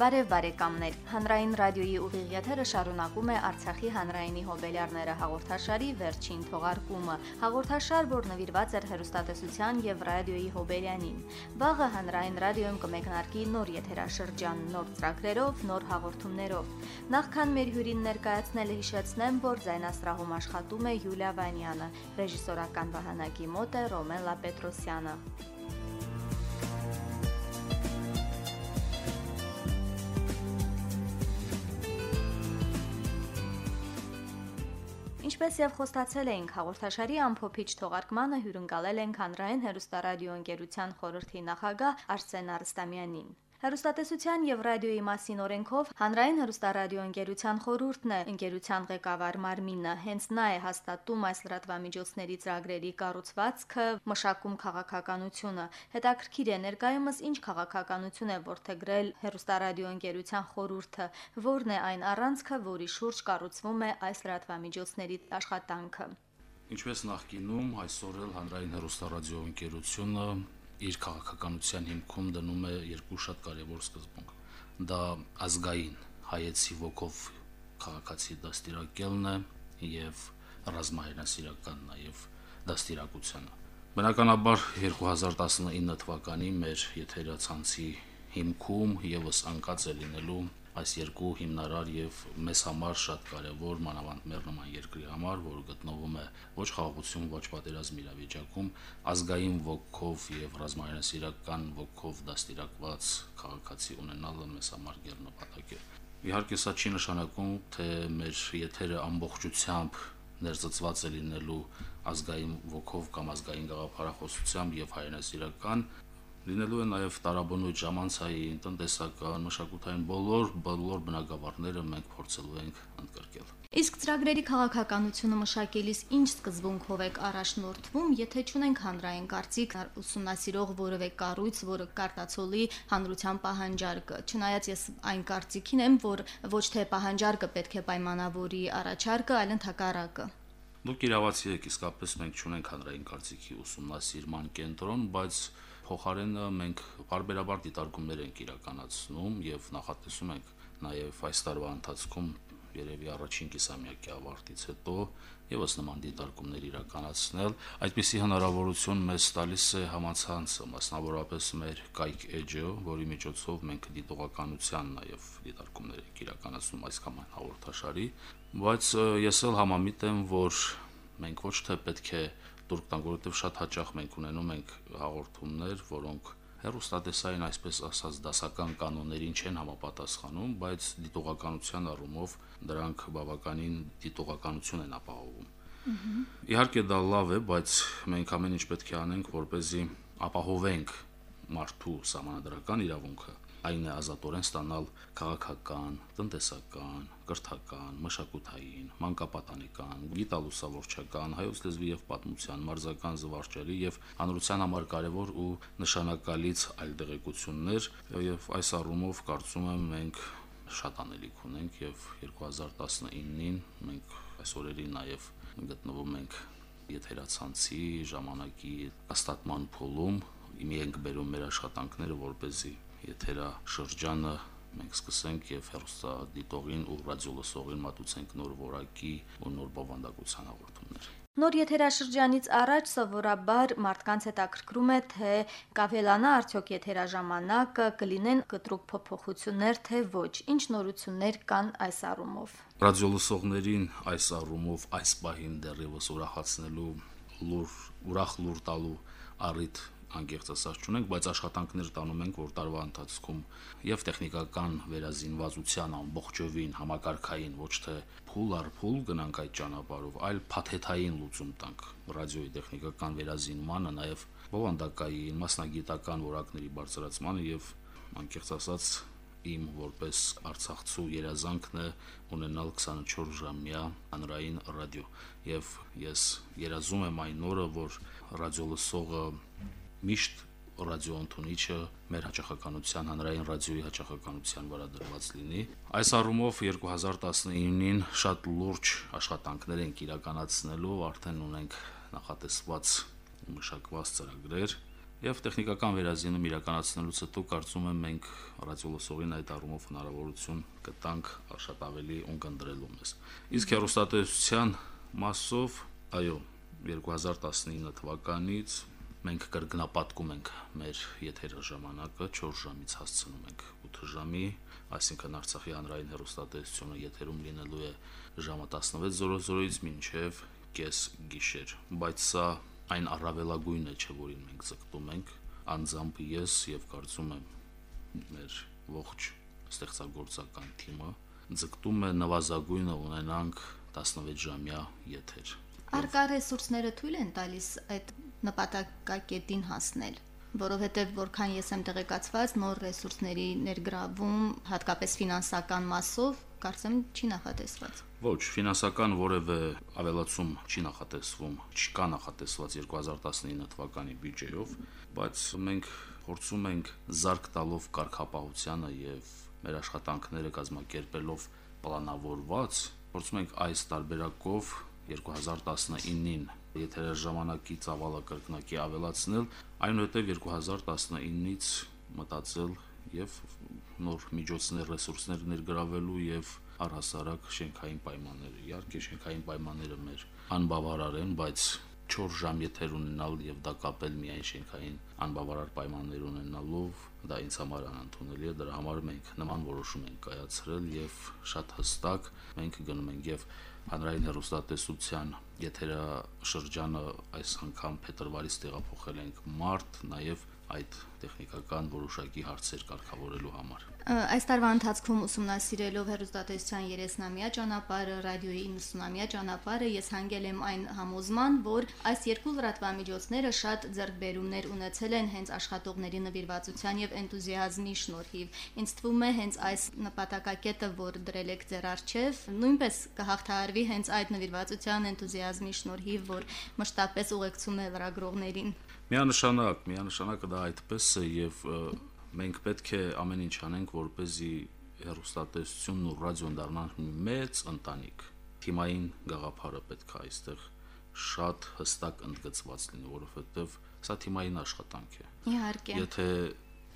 Բարև բարեկամներ։ Հանրային ռադիոյի ուղիղ եթերը շարունակում է Արցախի հանրայինի հոբելյարները հաղորդաշարի վերջին թողարկումը։ Հաղորդաշար, որ նվիրված էր հերոստատեսության եւ ռադիոյի հոբելյանին։ Վաղը հանրային ռադիոյում կմեկնարկի նոր եթերաշրջան, նոր ծրագրերով, նոր հաղորդումներով։ Նախքան մեր հյուրին ներկայացնելը հիշեցնեմ, որ ձայնասրահում աշխատում է Յուլիա Վանյանը, ռեժիսորական վահանակի մոտ է Ռոմելա Պետրոսյանը։ Ինչպես եւ խոստացել էինք հաղորդաշարի ամփոփիչ թողարկմանը հյուրընկալել ենք հանրային հերոստարադիոընկերության խորհրդի նախագահ Արսեն Արստամյանին։ Հերոստատեսության եւ ռադիոյի մասին օրենքով Հանրային հերոստարադիո ընկերության խորհուրդն է ընկերության ղեկավար Մարմինը հենց նա է հաստատում այս լրատվամիջոցների ծրագրերի կառուցվածքը, մշակում քաղաքականությունը։ Հետաքրքիր է ներկայումս ինչ քաղաքականություն է ողջագրել հերոստարադիո ընկերության խորհուրդը, որն է այն առանցքը, որի շուրջ կառուցվում է այս լրատվամիջոցների աշխատանքը։ Ինչպես նախկինում այսօր էլ հանրային հերոստարադիո ընկերությունը իր քաղաքականության հիմքում դնում է երկու շատ կարևոր սկզբունք։ Դա ազգային հայեցի ոգով քաղաքացի դաստիարակելն է եւ ռազմահայրենասիրական նաեւ դաստիարակությունը։ Բնականաբար 2019 թվականի մեր եթերացանցի հիմքում եւս անկած է լինելու այս երկու հիմնարար եւ մեզ համար շատ կարեւոր մանավանդ մեր նման երկրի համար, որը գտնվում է ոչ խաղաղություն, ոչ պատերազմ իրավիճակում, ազգային ոգով եւ ռազմայնասիրական ոգով դաստիարակված քաղաքացի ունենալը մեզ համար գերնպատակ է։ Իհարկե սա չի նշանակում, թե մեր եթերը ամբողջությամբ ներծծված է լինելու ազգային ոգով կամ ազգային գաղափարախոսությամբ եւ հայրենասիրական լինելու է նաև տարաբնույթ ժամանցային, տնտեսական, մշակութային բոլոր բոլոր բնակավարները մենք փորձելու ենք ընդգրկել։ Իսկ ծրագրերի քաղաքականությունը մշակելիս ինչ սկզբունքով եք առաջնորդվում, եթե ճունենք հանրային կարծիք ուսումնասիրող որևէ կառույց, որը կարտացոլի հանրության պահանջարկը։ Չնայած ես այն կարծիքին եմ, որ ոչ թե պահանջարկը պետք է պայմանավորի առաջարկը, այլ ընդհակառակը։ Դուք իրավացի եք, իսկապես մենք ճունենք հանրային կարծիքի ուսումնասիրման կենտրոն, բայց փոխարենը մենք բարբերաբար դիտարկումներ ենք իրականացնում եւ նախատեսում ենք նաեւ այս տարվա ընթացքում երևի առաջին կիսամյակի ավարտից հետո եւս նման դիտարկումներ իրականացնել այդպիսի հնարավորություն մեզ տալիս է համացանցը մասնավորապես մեր կայք էջը որի միջոցով մենք դիտողականության նաեւ դիտարկումներ ենք իրականացնում այս կամ այն հաղորդաշարի բայց ես էլ համամիտ եմ որ մենք ոչ թե պետք է տուրք տանք, որովհետև շատ հաճախ մենք ունենում ենք հաղորդումներ, որոնք հերոստատեսային այսպես ասած դասական կանոններին չեն համապատասխանում, բայց դիտողականության առումով դրանք բավականին դիտողականություն են ապահովում։ Իհարկե դա լավ է, բայց մենք ամեն ինչ պետք է անենք, որ เป զի ապահովենք մարդու համանդրական իրավունքը այն է ազատորեն ստանալ քաղաքական, տնտեսական, կրթական, մշակութային, մանկապատանեկան, գիտալուսավորչական, հայոց լեզվի եւ պատմության, մարզական զվարճերի եւ հանրության համար կարեւոր ու նշանակալից այլ դեղեցություններ եւ այս առումով կարծում եմ մենք շատ անելիք ունենք եւ 2019-ին մենք այս օրերին նաեւ գտնվում ենք եթերացանցի ժամանակի հաստատման փուլում իմի ենք բերում մեր աշխատանքները որ เป զի եթերա շրջանը մենք սկսենք եւ հերոստա դիտողին ու ռադիոլսողին մատուցենք նոր որակի ու նոր բովանդակության հաղորդումներ։ Նոր եթերաշրջանից առաջ սովորաբար մարդկանց հետաքրքրում է թե կավելանա արդյոք եթերաժամանակը, կլինեն կտրուկ փոփոխություններ թե ոչ։ Ինչ նորություններ կան այս առումով։ Ռադիոլսողներին այս առումով այս պահին դեռևս ուրախացնելու լուր ուրախ լուր տալու առիթ անկեղծ ասած չունենք, բայց աշխատանքներ տանում ենք, որ տարվա ընթացքում եւ տեխնիկական վերազինվածության ամբողջովին համակարգային ոչ թե փուլ առ փուլ գնանք այդ ճանապարհով, այլ փաթեթային լուծում տանք ռադիոյի տեխնիկական վերազինմանը, նաեւ բովանդակային, մասնագիտական որակների բարձրացմանը եւ անկեղծ ասած իմ որպես արցախցու երազանքն է ունենալ 24 ժամյա հանրային ռադիո եւ ես երազում եմ այն օրը որ ռադիոլսողը միշտ ռադիոընթունիչը մեր հաճախականության հանրային ռադիոյի հաճախականության վրա դրված լինի։ Այս առումով 2019-ին շատ լուրջ աշխատանքներ ենք իրականացնելու, արդեն ունենք նախատեսված մշակված ծրագրեր Եվ տեխնիկական վերազինում իրականացնելուց հետո կարծում եմ մենք ռադիոլոսողին այդ առումով հնարավորություն կտանք շատ ավելի ունկնդրելու մեզ։ Իսկ հերոստատեսության մասով, այո, 2019 թվականից մենք կրկնապատկում ենք մեր եթեր ժամանակը 4 ժամից հասցնում ենք 8 ժամի, այսինքն Արցախի հանրային հերոստատեսությունը եթերում լինելու է ժամը 16:00-ից մինչև կես գիշեր, բայց սա այն առավելագույնը չէ, որին մենք ձգտում ենք, անձամբ ես եւ կարծում եմ մեր ողջ ստեղծագործական թիմը ձգտում է նվազագույնը ունենանք 16 ժամյա եթեր։ Արկա ռեսուրսները թույլ են տալիս այդ նպատակակետին հասնել որովհետև որքան ես եմ տեղեկացված նոր ռեսուրսների ներգրավում հատկապես ֆինանսական մասով կարծեմ չի նախատեսված Ոչ, ֆինանսական որևէ ավելացում չի նախատեսվում, չկա նախատեսված 2019 թվականի բյուջեով, բայց մենք փորձում ենք զարգ տալով կարգապահությանը եւ մեր աշխատանքները կազմակերպելով պլանավորված, փորձում ենք այս տարբերակով 2019-ին եթեր ժամանակի ծավալը կրկնակի ավելացնել, այնուհետև 2019-ից մտածել եւ նոր միջոցներ, ռեսուրսներ ներգրավելու եւ առհասարակ շենքային պայմանները։ Իհարկե շենքային պայմանները մեր անբավարար են, բայց 4 ժամ եթեր ունենալ եւ դա կապել միայն շենքային անբավարար պայմաններ ունենալով դա ինձ համար անընդունելի է դրա համար մենք նման որոշում ենք կայացրել եւ շատ հստակ մենք գնում ենք եւ հանրային հերոստատեսության եթերա շրջանը այս անգամ փետրվարից տեղափոխել ենք մարտ նաեւ այդ տեխնիկական որոշակի հարցեր կարգավորելու համար։ Այս տարվա ընթացքում ուսումնասիրելով հերոստատեսության 30-ամյա ճանապարհը, ռադիոյի 90-ամյա ճանապարհը, ես հանգել եմ այն համոզման, որ այս երկու լրատվամիջոցները շատ ձեռքբերումներ ունեցել են հենց աշխատողների նվիրվածության եւ էնտուզիազմի շնորհիվ։ Ինձ թվում է հենց այս նպատակակետը, որ դրել եք ձեր արչեվ, նույնպես կհաղթահարվի հենց այդ նվիրվածության էնտուզիազմի շնորհիվ, որ մշտապես ուղեկցում է լրագրողներին։ Միանշանակ, միանշանակ դա այդպես է եւ մենք պետք է ամեն ինչ անենք, որ เป զի հերոստատեսությունն ու ռադիոն դառնան մեծ ընտանիք։ Թիմային գաղափարը պետք է այստեղ շատ հստակ ընդգծված լինի, որովհետև սա թիմային աշխատանք է։ Իհարկե։ Եթե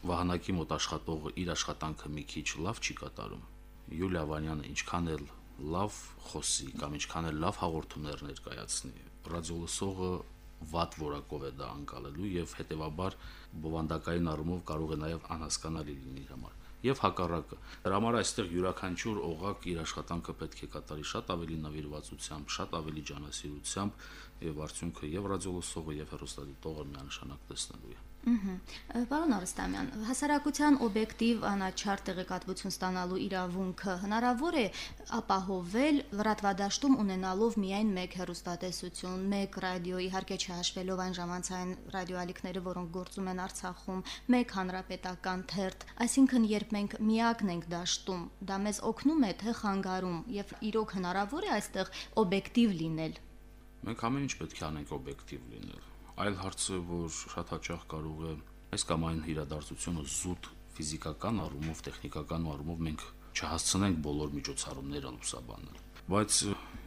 վահանակի մոտ աշխատողը իր աշխատանքը մի քիչ լավ չի կատարում, Յուլիա Վանյանը ինչքան էլ լավ խոսի կամ ինչքան էլ լավ հաղորդումներ ներկայացնի, ռադիոլսողը վատ որակով է դա անցալելու եւ հետեւաբար բովանդակային առումով կարող է նաեւ անհասկանալի լինի իր համար եւ հակառակը դրա համար այստեղ յուրաքանչյուր օղակ իր աշխատանքը պետք է կատարի շատ ավելի նվիրվածությամբ, շատ ավելի ջանասիրությամբ եւ արդյունքը եւ ռադիոլսողը եւ հեռուստադիտողը միանշանակ տեսնելու է Պարոն Արստամյան, հասարակության օբյեկտիվ անաչար տեղեկատվություն ստանալու իրավունքը հնարավոր է ապահովել լրատվադաշտում ունենալով միայն մեկ հեռուստատեսություն, մեկ ռադիո, իհարկե չհաշվելով այն ժամանցային ռադիոալիքները, որոնք գործում են Արցախում, մեկ հանրապետական թերթ, այսինքն երբ մենք միակն ենք դաշտում, դա մեզ օգնում է թե խանգարում եւ իրոք հնարավոր է այստեղ օբյեկտիվ լինել։ Մենք ամեն ինչ պետք է անենք օբյեկտիվ լինել Այլ հարցը, որ շատ հաճախ կարող է այս կամ այն իրադարձությունը զուտ ֆիզիկական առումով, տեխնիկական առումով մենք չհասցնենք բոլոր միջոցառումները լուսաբանել։ Բայց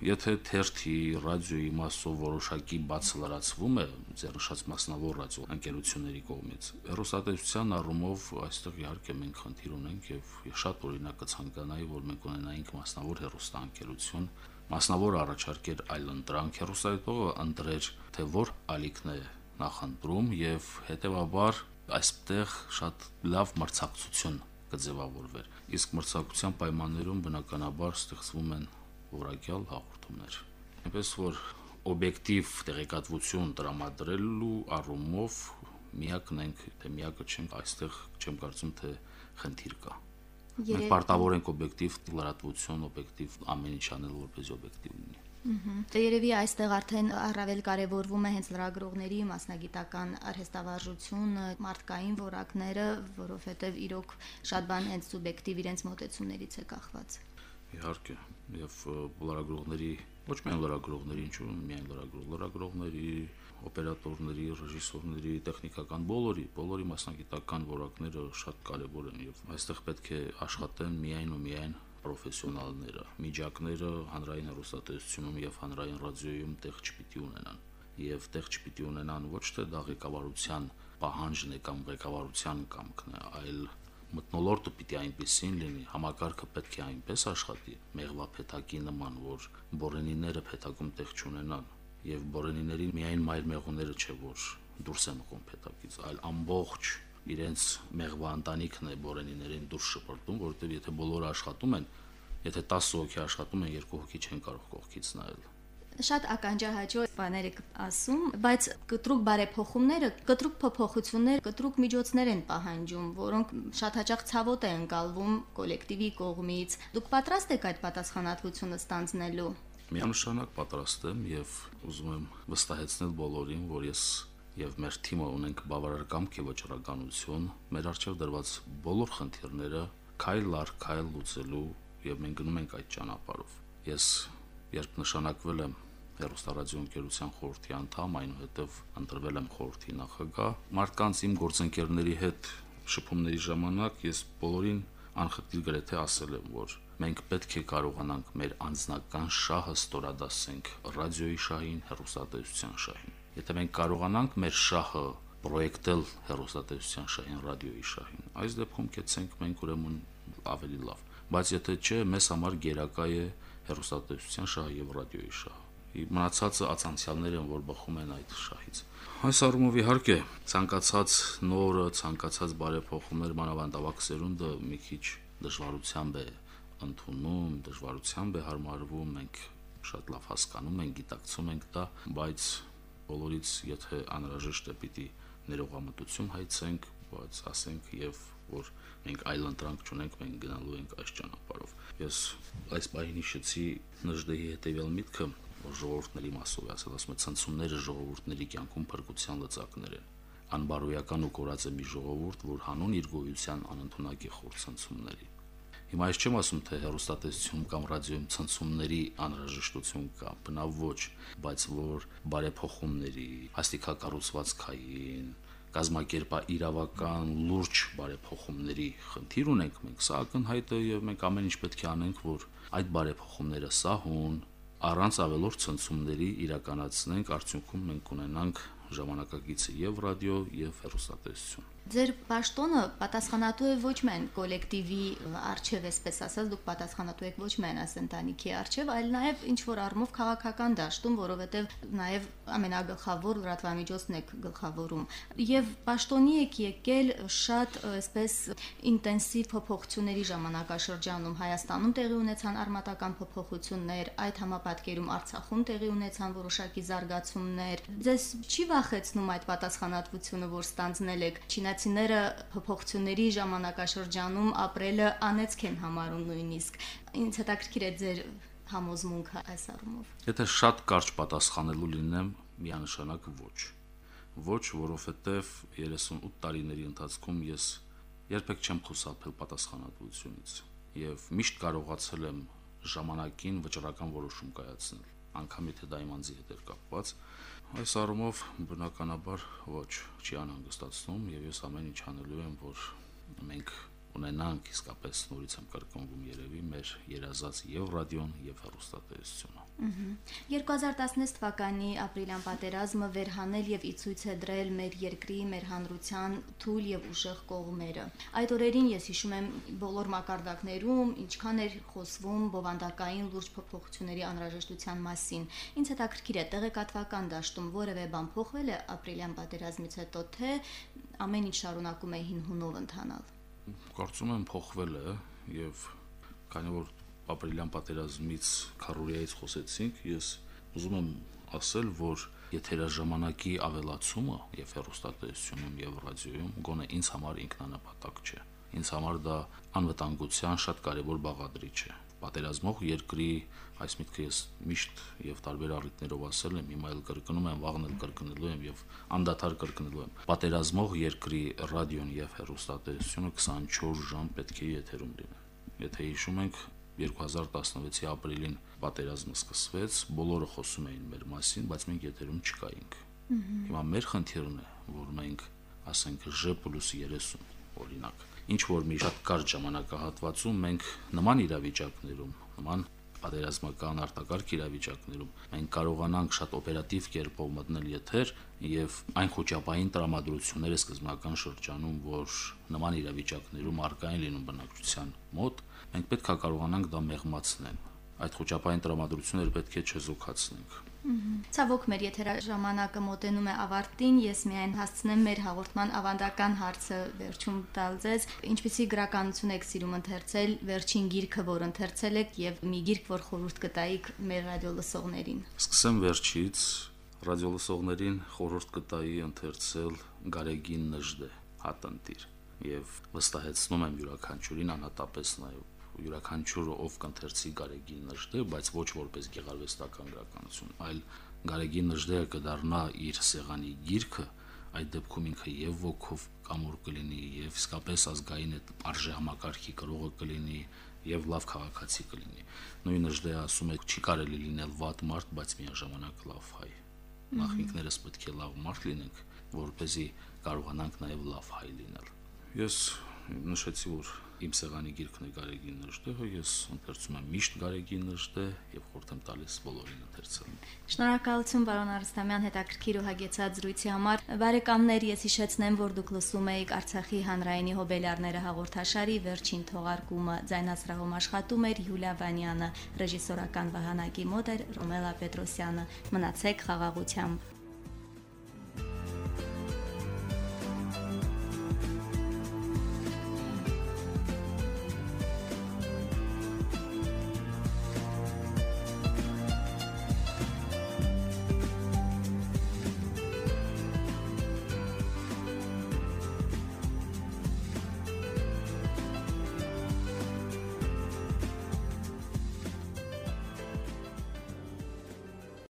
եթե թերթի, ռադիոյի մասով որոշակի բաց լրացվում է ձեռնշած մասնավոր ռադիո ընկերությունների կողմից, հեռուստատեսության առումով այստեղ իհարկե մենք խնդիր ունենք եւ շատ օրինակ կցանկանայի, որ մենք ունենայինք մասնավոր հեռուստա ընկերություն, մասնավոր առաջարկեր այլ ընտրանք հերոսայտողը ընտրեր թե որ ալիքն է նախընտրում եւ հետեւաբար այստեղ շատ լավ մրցակցություն կձևավորվեր իսկ մրցակցության պայմաններում բնականաբար ստեղծվում են որակյալ հաղորդումներ այնպես որ օբյեկտիվ տեղեկատվություն տրամադրելու առումով միակն ենք թե միակը չենք այստեղ չեմ կարծում թե խնդիր կա Մենք պարտավոր ենք օբյեկտիվ լրատվություն, օբյեկտիվ ամեն ինչ անել, որպես օբյեկտիվ լինի։ Դե երևի այստեղ արդեն առավել կարևորվում է հենց լրագրողների մասնագիտական արհեստավարժությունը, մարդկային որակները, որովհետև իրոք շատ բան հենց սուբյեկտիվ իրենց մոտեցումներից է կախված։ Իհարկե, եւ լրագրողների ոչ միայն լրագրողների, ինչու միայն լրագրող, լրագրողների օպերատորների, ռեժիսորների, տեխնիկական բոլորի, բոլորի մասնագիտական որակները շատ կարևոր են եւ այստեղ պետք է աշխատեն միայն ու միայն պրոֆեսիոնալները, միջակները հանրային հեռուստատեսությունում եւ հանրային ռադիոյում տեղ չպիտի ունենան եւ տեղ չպիտի ունենան ոչ թե դա ղեկավարության պահանջն է կամ ղեկավարության կամքն է, այլ մտնոլորտը պիտի այնպեսին լինի, համակարգը պետք է այնպես աշխատի, մեղվա փեթակի նման, որ բորենիները փեթակում տեղ չունենան, եւ բորենիներին միայն մայր մեղուները չէ, որ դուրս են մղում փեթակից, այլ ամբողջ իրենց մեղվա ընտանիքն է բորենիներին դուրս շպրտում, որովհետեւ եթե բոլորը աշխատում են, եթե 10 հոգի աշխատում են, երկու հոգի չեն կարող կողքից նայել շատ ականջահաճո բաներ եք ասում, բայց կտրուկ բարեփոխումները, կտրուկ փոփոխություններ, կտրուկ միջոցներ են պահանջում, որոնք շատ հաճախ ցավոտ են ընկալվում կոլեկտիվի կողմից։ Դուք պատրաստ եք այդ պատասխանատվությունը ստանձնելու։ Միանշանակ պատրաստ եմ եւ ուզում եմ վստահեցնել բոլորին, որ ես եւ մեր թիմը ունենք բավարար կամք եւ վճռականություն մեր արժեվ դրված բոլոր խնդիրները քայլ առ քայլ լուծելու եւ մենք գնում ենք այդ ճանապարհով ես երբ նշանակվել եմ հերոստարադիո ընկերության խորհրդի անդամ, այնուհետև ընտրվել եմ խորհրդի նախագահ։ Մարդկանց իմ գործընկերների հետ շփումների ժամանակ ես բոլորին անխտիր գրեթե ասել եմ, որ մենք պետք է կարողանանք մեր անձնական շահը ստորադասենք ռադիոյի շահին, հեռուստատեսության շահին։ Եթե մենք կարողանանք մեր շահը պրոյեկտել հեռուստատեսության շահին, ռադիոյի շահին, այս դեպքում կեցենք մենք ուրեմն ավելի լավ։ Բայց եթե չէ, մեզ համար գերակա է հեռուստատեսության շահը եւ ռադիոյի շահը։ Մնացածը ացանցիալներ են, որ բխում են այդ շահից։ Այս առումով իհարկե ցանկացած նորը, ցանկացած բարեփոխումներ մանավանդավակ սերունդը մի քիչ դժվարությամբ է ընդունում, դժվարությամբ է հարմարվում, մենք շատ լավ հասկանում ենք, գիտակցում ենք դա, բայց բոլորից եթե անհրաժեշտ է պիտի ներողամտություն հայցենք, բայց ասենք եւ որ մենք այլ ընտրանք չունենք, մենք գնալու ենք այս ճանապարհով։ Ես այս պահին հիշեցի նժդեհի հետեւյալ միտքը, ժողովուրդների մասով ասել, ասում է ցնցումները ժողովուրդների կյանքում փրկության լծակներ են անբարոյական ու կորած է մի ժողովուրդ, որ հանուն իր գոյության անընդունակ է խորցնցումների։ Հիմա ես չեմ ասում, թե հերոստատեսություն կամ ռադիոյում ցնցումների անհրաժեշտություն կա, բնավ ոչ, բայց որ բարեփոխումների, հաստիկակառուցվածքային, կազմակերպա իրավական լուրջ բարեփոխումների խնդիր ունենք մենք, սա ակնհայտ է եւ մենք ամեն ինչ պետք է անենք, որ այդ բարեփոխումները սահուն առանց ավելորդ ցնցումների իրականացնենք, արդյունքում մենք ունենանք ժամանակակից եւ ռադիո եւ հեռուստատեսություն Ձեր պաշտոնը պատասխանատու է ոչ միայն կոլեկտիվի արչև, այսպես ասած, դուք պատասխանատու եք ոչ միայն այս ընտանիքի արչև, այլ նաև ինչ որ առումով քաղաքական դաշտում, որովհետև նաև ամենագլխավոր լրատվամիջոցն եք գլխավորում։ Եվ պաշտոնի եք եկել շատ այսպես ինտենսիվ փոփոխությունների ժամանակաշրջանում Հայաստանում տեղի ունեցան արմատական փոփոխություններ, այդ համապատկերում Արցախում տեղի ունեցան որոշակի զարգացումներ։ Ձեզ չի վախեցնում այդ պատասխանատվությունը, որ ստանձնել եք, չինա հայացիները փոփոխությունների ժամանակաշրջանում ապրելը անեծք են համարում նույնիսկ։ Ինձ հետաքրքիր է ձեր համոզմունքը այս առումով։ Եթե շատ կարճ պատասխանելու լինեմ, միանշանակ ոչ։ Ոչ, որովհետև 38 տարիների ընթացքում ես երբեք չեմ խուսափել պատասխանատվությունից եւ միշտ կարողացել եմ ժամանակին վճռական որոշում կայացնել անգամ եթե դա իմ անձի հետ էր կապված Այս առումով բնականաբար ոչ չի անհանգստացնում եւ ես ամեն ինչ անելու եմ, որ մենք ունենանք իսկապես նորից եմ կրկնվում երևի մեր երազած եւ ռադիոն եւ հեռուստատեսությունը։ 2016 թվականի ապրիլյան պատերազմը վերհանել եւ իցույց է դրել մեր երկրի, մեր հանրության թույլ եւ ուժեղ կողմերը։ Այդ օրերին ես հիշում եմ բոլոր մակարդակներում ինչքան էր խոսվում բովանդակային լուրջ փոփոխությունների անհրաժեշտության մասին։ Ինչ հետաքրքիր է տեղեկատվական դաշտում որևէ բան փոխվել է ապրիլյան պատերազմից հետո թե ամեն ինչ շարունակում է հին հունով ընթանալ կարծում եմ փոխվել է եւ քանի որ ապրիլյան պատերազմից քարորիայից խոսեցինք, ես ուզում եմ ասել, որ եթերաժամանակի ավելացումը եւ հեռուստատեսությունում եւ ռադիոյում գոնե ինձ համար ինքնանպատակ չէ։ Ինձ համար դա անվտանգության շատ կարևոր բաղադրիչ է պատերազմող երկրի այս միտքը ես միշտ եւ տարբեր առիթներով ասել եմ, հիմա էլ կրկնում եմ, վաղն էլ կրկնելու եմ եւ անդադար կրկնելու եմ։ Պատերազմող երկրի ռադիոն եւ հեռուստատեսությունը 24 ժամ պետք է եթերում լինեն։ Եթե հիշում ենք 2016-ի ապրիլին պատերազմը սկսվեց, բոլորը խոսում էին մեր մասին, բայց մենք եթերում չկայինք։ Հիմա մեր խնդիրն է, որ մենք ասենք Ž+30 օրինակ ինչ որ մի շատ կարճ ժամանակահատվածում մենք նման իրավիճակներում, նման պատերազմական արտակարգ իրավիճակներում մենք կարողանանք շատ օպերատիվ կերպով մտնել եթեր եւ այն խոճապային տրամադրությունները սկզբնական շրջանում, որ նման իրավիճակներում արկա են լինում բնակչության մոտ, մենք պետք է կարողանանք դա մեղմացնել։ Այդ խոճապային տրամադրությունները պետք է չեզոքացնենք Ցավոք մեր եթերաժամանակը մոտենում է ավարտին, ես միայն հասցնեմ մեր հաղորդման ավանդական հարցը վերջում տալ ձեզ, ինչպիսի գրականություն եք սիրում ընթերցել, վերջին գիրքը, որ ընթերցել եք եւ մի գիրք, որ խորհուրդ կտայիք մեր ռադիո լսողներին։ Սկսեմ վերջից, ռադիո լսողներին խորհուրդ կտայի ընթերցել Գարեգին Նժդե հատնտիր եւ վստահեցնում եմ յուրաքանչյուրին անհատապես նաեւ յուրաքանչյուրը ով կընթերցի Գարեգին Նժդե, բայց ոչ որպես գեղարվեստական գրականություն, այլ Գարեգին Նժդեը կդառնա իր սեղանի գիրքը, այդ դեպքում ինքը եւ ոգով կամուր կլինի եւ իսկապես ազգային այդ արժե համակարգի կրողը կլինի եւ լավ քաղաքացի կլինի։ Նույն Նժդեը ասում է չի կարելի լինել վատ մարդ, բայց միաժամանակ լավ հայ։ Նախ ինքներս պետք է լավ մարդ լինենք, որ เป զի կարողանանք նաեւ լավ հայ լինել։ Ես նշեցի, որ իմ սեղանի գիրքն է Գարեգին Նժդեհը, ես ընթերցում եմ միշտ Գարեգին Նժդե եւ խորհուրդ եմ տալիս բոլորին ընթերցել։ Շնորհակալություն պարոն Արստամյան հետաքրքիր ու հագեցած զրույցի համար։ Բարեկամներ, ես հիշեցնեմ, որ դուք լսում եք Արցախի հանրայինի հոբելյարները հաղորդաշարի վերջին թողարկումը։ Ձայնասրահում աշխատում էր Յուլիա Վանյանը, ռեժիսորական վահանակի մոտ էր Ռոմելա Պետրոսյանը։ Մնացեք խաղաղությամբ։